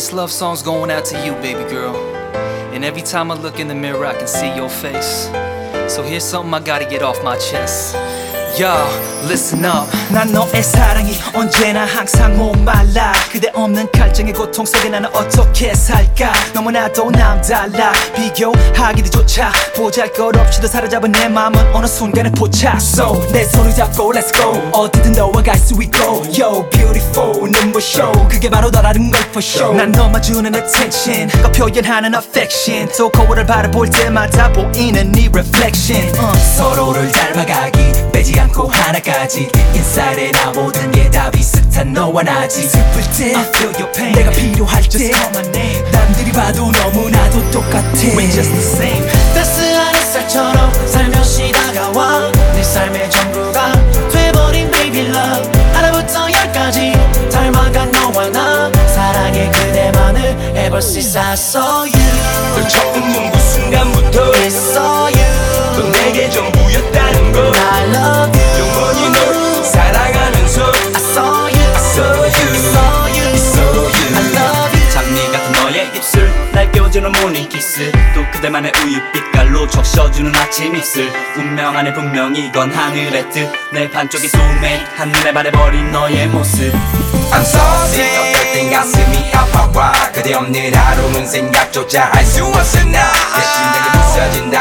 this love song's going out to you, baby girl. And every time I look in the mirror, I can see your face. So here's something I gotta get off my chest. Yo, listen up. 난 너의 사랑이 언제나 항상 목말라. 그대 없는 갈증의 고통 속에 나는 어떻게 살까? 너무나도 남달라. 비교하기도 조차 보잘 것 없이도 사로잡은 내 마음은 어느 순간에 포착소 내 손을 잡고 let's go. 어디든 너와 갈 수 있고. Yo beautiful 눈부셔 그게 바로 너라는 걸 for sure. 난 너만 주는 attention. 그 표현하는 affection. 또 거울을 바라볼 때마다 보이는 네 reflection. uh. 서로를 닮아가기 빼지 않고 하나까지. Inside and out 모든 게 다 비슷한 너와 나지. 슬플 때 I feel your pain. 내가 필요할 때 남들이 봐도 너무나도 똑같아. We're just the same. 따스한 햇살처럼 살며시 다가와 내 삶의 전부가 돼버린 baby love. 하나부터 열까지 닮아간 너와 나 사랑의 그대만을 ever since I saw you. 널 처음 본그 순간부터 I saw you. 넌 내게 전부 였다는 걸 I love you. 영원히 널 사랑하면서 I saw you. I saw you saw you. I saw you. I love you. 장미 같은 너의 입술. 날 깨워주는 morning kiss 또 그대만의 우유빛깔로 적셔주는 아침 입술. 운명 안에 분명히 이건 하늘의 뜻. 내 반쪽이 소매 한눈에 반해버린 너의 모습. I'm sorry. 어떨 땐 가슴이 아파와 그대 없는 하루는 생각조차 할 수 없어 나. 대신하게 부서진다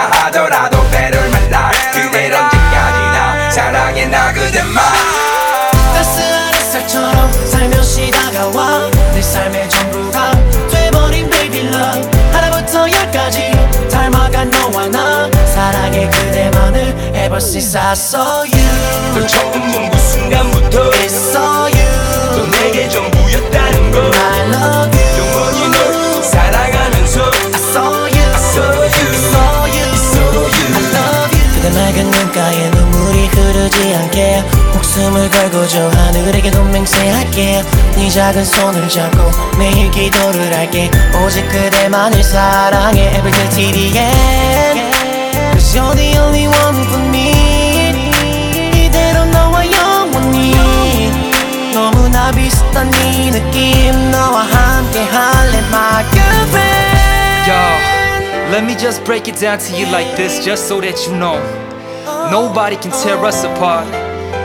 나부터 열까지 닮아간 너와 나 사랑의 그대만을 ever since I saw you. 널 처음 본 그 순간부터 I saw you. 넌 내게 전부였다는 걸 I love you. 영원히 널 사랑하면서 I saw you. I saw you. Saw you. I saw you. I love you. 그대 맑은 눈가에 눈물이 흐르지 않게 목숨을 걸고 저 하늘에게 동맹세할게 네 작은 손을 잡고 매일 기도를 할게 오직 그대만을 사랑해 Every day till the end Cause you're the only one for me 이대로 너와 영원히 너무나 비슷한 이 느낌 너와 함께 할래 my girlfriend Yo, let me just break it down to you like this, just so that you know. Nobody can tear us apart.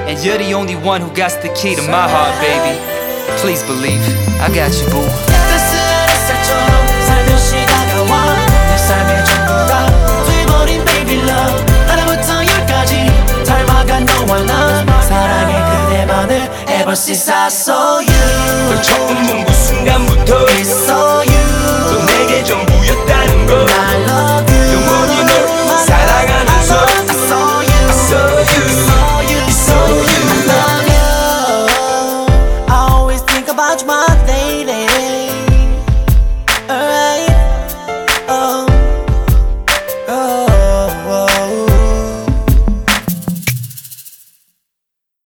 And you're the only one who got the key to my heart, baby. Please believe, I got you, boo. 따스한 햇살처럼 살며시 다가와 내 삶의 전부가 돼버린 baby love 하나부터 열까지 닮아간 너와 나 사랑해 그대만을 ever since I saw you 널처 açma